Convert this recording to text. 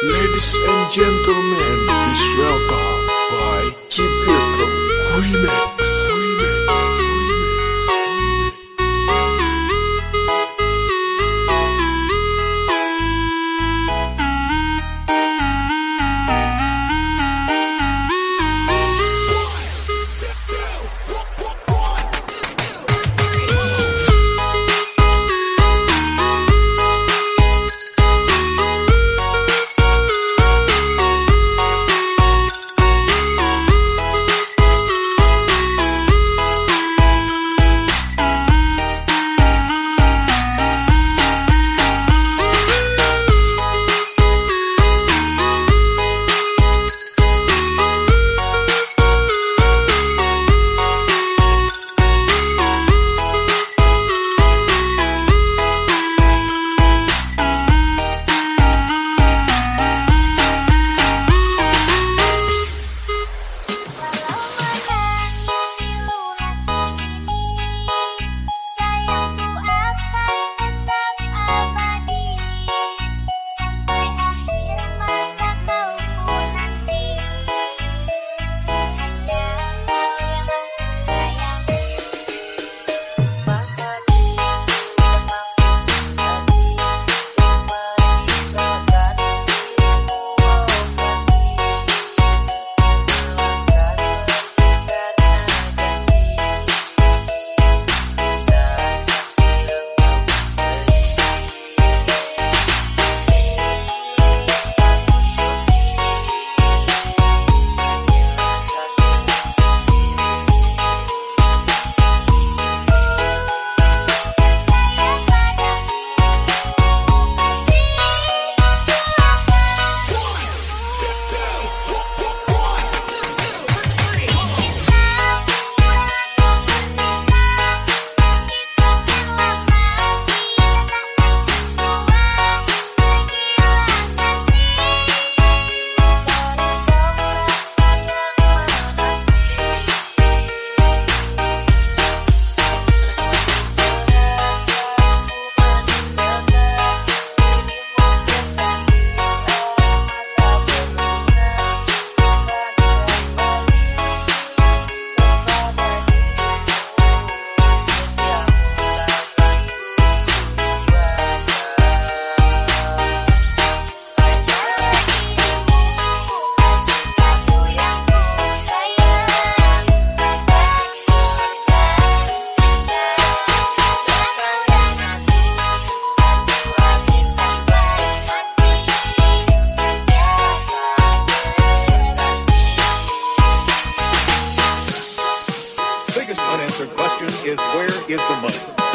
Ladies and gentlemen, please welcome by Cipirtum Remix. Biggest unanswered question is where is the money?